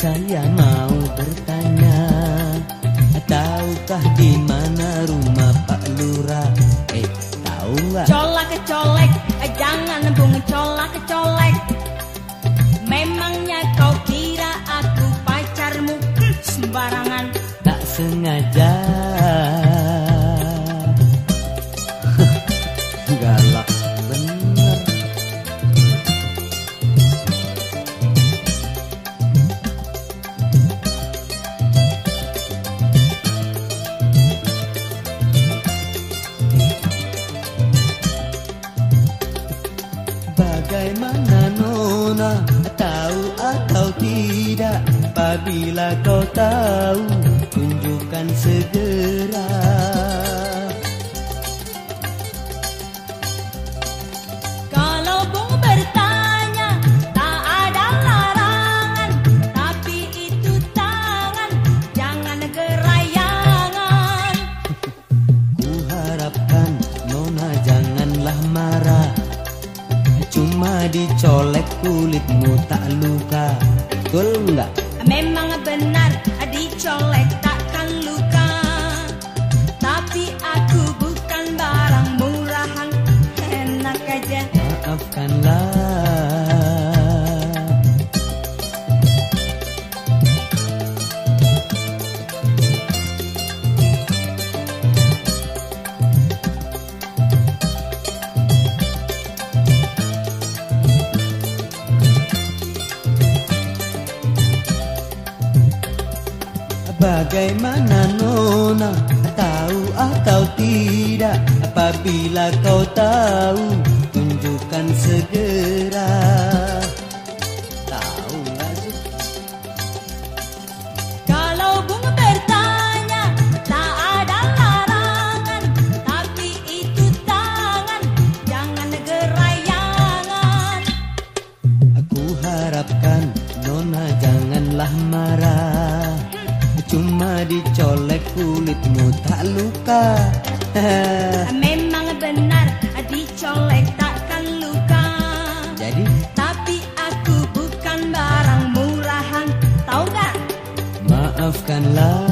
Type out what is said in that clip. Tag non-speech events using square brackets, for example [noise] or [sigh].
Saya mau bertanya Tahukah di mana rumah Pak Lurah? Eh, tahu nggak? Colak kecolek, eh, jangan bung colak kecolek. Tidak Apabila kau tahu Tunjukkan segera dicolek kulitmu tak luka. Betul nggak? Memang benar dicolek takkan luka. Tapi aku bukan barang murahan Enak aja. Maafkanlah Bagaimana Nona? Tahu atau tidak? Apabila kau tahu Tunjukkan segera Cuma dicolek kulitmu tak luka [laughs] Memang benar dicolek takkan luka Jadi? Tapi aku bukan barang murahan Tau gak? Maafkanlah